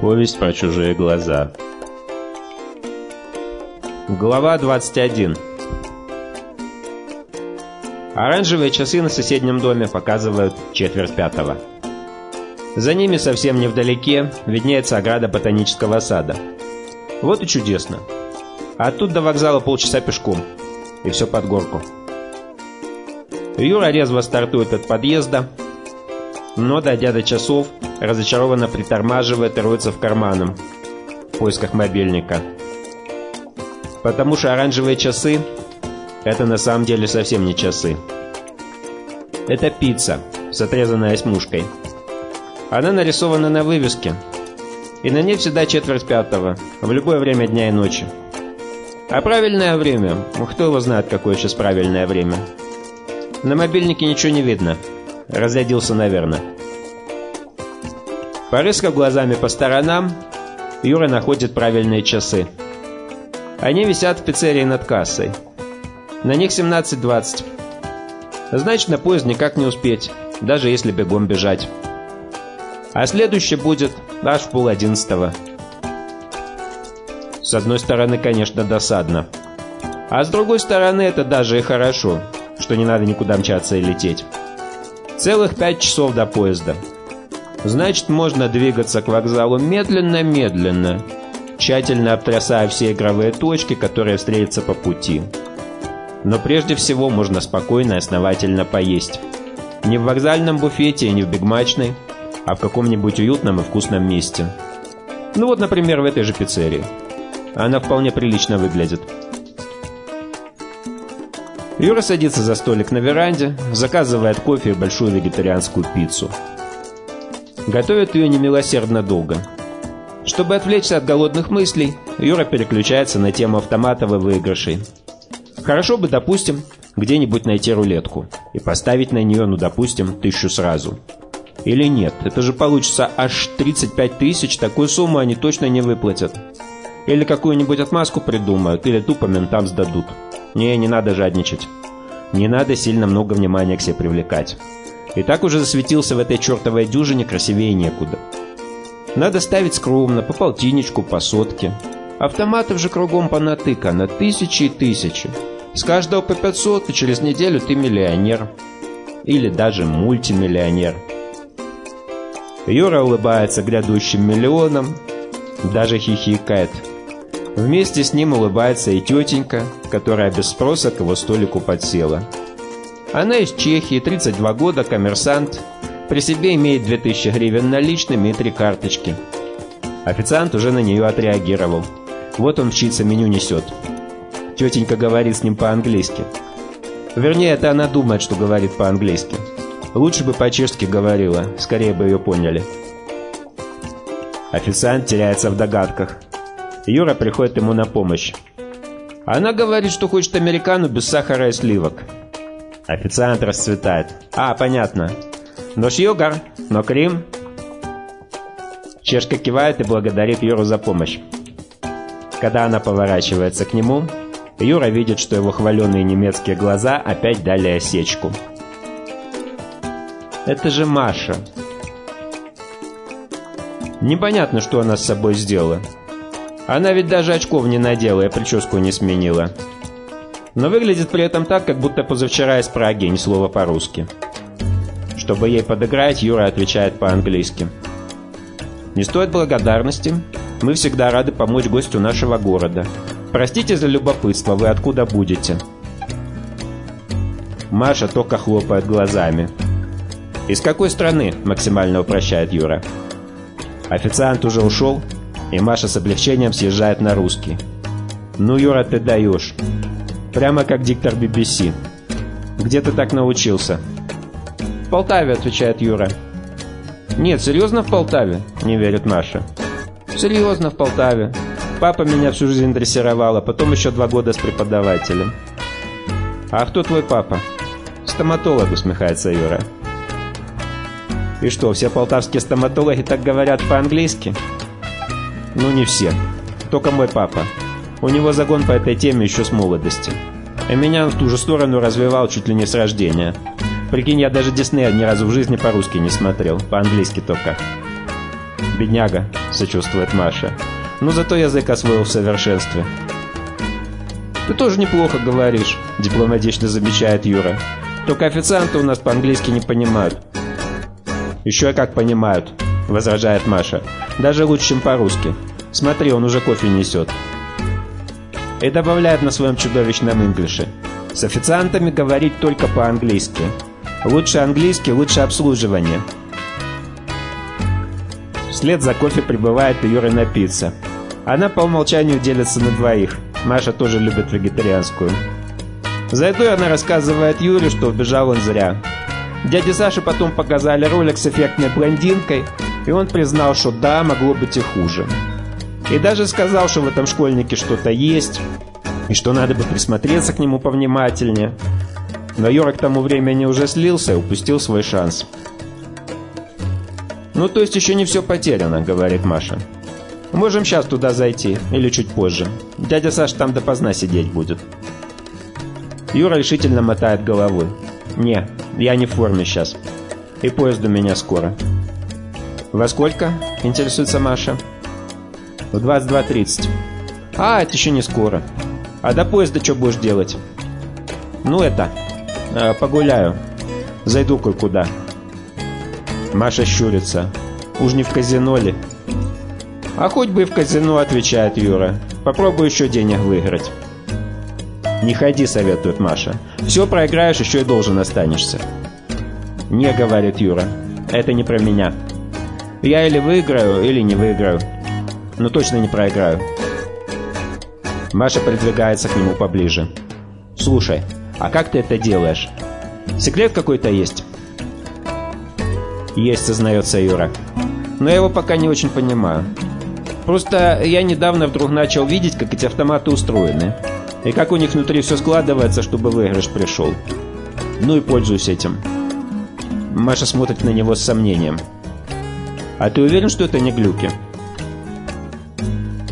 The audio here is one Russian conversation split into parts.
Повесть про чужие глаза. Глава 21. Оранжевые часы на соседнем доме показывают четверть пятого. За ними совсем невдалеке виднеется ограда ботанического сада. Вот и чудесно. А тут до вокзала полчаса пешком. И все под горку. Юра резво стартует от подъезда, но, дойдя до часов, разочарованно притормаживает и роется в карманом в поисках мобильника. Потому что оранжевые часы — это на самом деле совсем не часы. Это пицца с отрезанной осьмушкой. Она нарисована на вывеске, и на ней всегда четверть пятого, в любое время дня и ночи. А правильное время? Кто его знает, какое сейчас правильное время? На мобильнике ничего не видно. Разрядился, наверное. Порыскав глазами по сторонам, Юра находит правильные часы. Они висят в пиццерии над кассой. На них 17.20. Значит, на поезд никак не успеть, даже если бегом бежать. А следующий будет аж в пол одиннадцатого. С одной стороны, конечно, досадно. А с другой стороны, это даже и хорошо, что не надо никуда мчаться и лететь. Целых пять часов до поезда. Значит, можно двигаться к вокзалу медленно-медленно, тщательно обтрясая все игровые точки, которые встретятся по пути. Но прежде всего можно спокойно и основательно поесть. Не в вокзальном буфете не в бигмачной, а в каком-нибудь уютном и вкусном месте. Ну вот, например, в этой же пиццерии. Она вполне прилично выглядит. Юра садится за столик на веранде, заказывает кофе и большую вегетарианскую пиццу. Готовят ее немилосердно долго. Чтобы отвлечься от голодных мыслей, Юра переключается на тему автоматов и выигрышей. Хорошо бы, допустим, где-нибудь найти рулетку и поставить на нее, ну, допустим, тысячу сразу. Или нет, это же получится аж 35 тысяч, такую сумму они точно не выплатят. Или какую-нибудь отмазку придумают, или тупо ментам сдадут. Не, не надо жадничать. Не надо сильно много внимания к себе привлекать. И так уже засветился в этой чертовой дюжине красивее некуда. Надо ставить скромно, по полтинничку, по сотке. Автоматов же кругом понатыкано, тысячи и тысячи. С каждого по 500, и через неделю ты миллионер. Или даже мультимиллионер. Юра улыбается грядущим миллионам, даже хихикает. Вместе с ним улыбается и тетенька, которая без спроса к его столику подсела. Она из Чехии, 32 года, коммерсант. При себе имеет 2000 гривен наличными и три карточки. Официант уже на нее отреагировал. Вот он мчится, меню несет. Тетенька говорит с ним по-английски. Вернее, это она думает, что говорит по-английски. Лучше бы по-чешски говорила, скорее бы ее поняли. Официант теряется в догадках. Юра приходит ему на помощь. Она говорит, что хочет американу без сахара и сливок. Официант расцветает. А, понятно. Но шьюгар, но крем. Чешка кивает и благодарит Юру за помощь. Когда она поворачивается к нему, Юра видит, что его хваленные немецкие глаза опять дали осечку. Это же Маша. Непонятно, что она с собой сделала. Она ведь даже очков не надела и прическу не сменила но выглядит при этом так, как будто позавчера из Праги, ни слова по-русски. Чтобы ей подыграть, Юра отвечает по-английски. «Не стоит благодарности. Мы всегда рады помочь гостю нашего города. Простите за любопытство, вы откуда будете?» Маша только хлопает глазами. «Из какой страны?» – максимально упрощает Юра. Официант уже ушел, и Маша с облегчением съезжает на русский. «Ну, Юра, ты даешь. Прямо как диктор BBC. Где ты так научился? В Полтаве, отвечает Юра. Нет, серьезно в Полтаве? Не верит Маша. Серьезно в Полтаве. Папа меня всю жизнь дрессировал, а потом еще два года с преподавателем. А кто твой папа? Стоматолог, усмехается Юра. И что, все полтавские стоматологи так говорят по-английски? Ну, не все. Только мой папа. У него загон по этой теме еще с молодости. И меня он в ту же сторону развивал чуть ли не с рождения. Прикинь, я даже Диснея ни разу в жизни по-русски не смотрел, по-английски только. «Бедняга», — сочувствует Маша. «Но зато язык освоил в совершенстве». «Ты тоже неплохо говоришь», — дипломатично замечает Юра. «Только официанты у нас по-английски не понимают». «Еще как понимают», — возражает Маша. «Даже лучше, чем по-русски. Смотри, он уже кофе несет». И добавляет на своем чудовищном инглише. С официантами говорить только по-английски. Лучше английский, лучше обслуживание. Вслед за кофе прибывает и Юра напиться. Она по умолчанию делится на двоих. Маша тоже любит вегетарианскую. За еду она рассказывает Юре, что убежал он зря. Дяде Саше потом показали ролик с эффектной блондинкой, и он признал, что да, могло быть и хуже. И даже сказал, что в этом школьнике что-то есть, и что надо бы присмотреться к нему повнимательнее. Но Юра к тому времени уже слился и упустил свой шанс. «Ну, то есть еще не все потеряно», — говорит Маша. «Можем сейчас туда зайти, или чуть позже. Дядя Саш там допоздна сидеть будет». Юра решительно мотает головой. «Не, я не в форме сейчас. И поезд у меня скоро». «Во сколько?» — интересуется Маша. «В 22.30». «А, это еще не скоро. А до поезда что будешь делать?» «Ну это, э, погуляю. Зайду кое-куда». Маша щурится. «Уж не в казино ли?» «А хоть бы и в казино», — отвечает Юра. «Попробуй еще денег выиграть». «Не ходи», — советует Маша. «Все проиграешь, еще и должен останешься». «Не», — говорит Юра. «Это не про меня. Я или выиграю, или не выиграю. Но точно не проиграю». Маша придвигается к нему поближе. «Слушай, а как ты это делаешь? Секрет какой-то есть?» «Есть», — сознается Юра. «Но я его пока не очень понимаю. Просто я недавно вдруг начал видеть, как эти автоматы устроены. И как у них внутри все складывается, чтобы выигрыш пришел. Ну и пользуюсь этим». Маша смотрит на него с сомнением. «А ты уверен, что это не глюки?»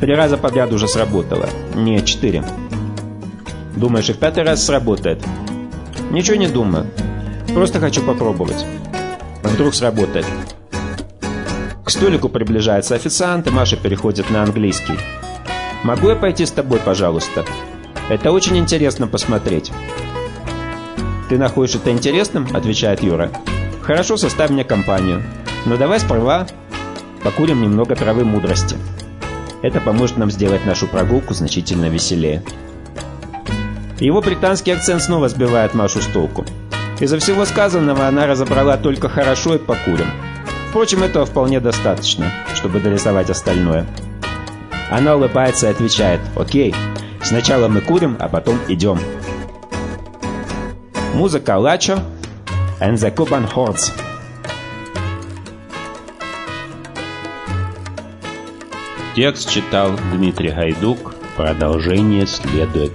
Три раза подряд уже сработало. Не, четыре. Думаешь, и в пятый раз сработает? Ничего не думаю. Просто хочу попробовать. Вдруг сработает. К столику приближается официант, и Маша переходит на английский. «Могу я пойти с тобой, пожалуйста? Это очень интересно посмотреть». «Ты находишь это интересным?» – отвечает Юра. «Хорошо, составь мне компанию. Но давай справа покурим немного травы мудрости». Это поможет нам сделать нашу прогулку значительно веселее. Его британский акцент снова сбивает Машу с толку. Из-за всего сказанного она разобрала только хорошо и покурим. Впрочем, этого вполне достаточно, чтобы дорисовать остальное. Она улыбается и отвечает «Окей, сначала мы курим, а потом идем». Музыка Лачо and the Cuban Hordes – Текст читал Дмитрий Гайдук. Продолжение следует.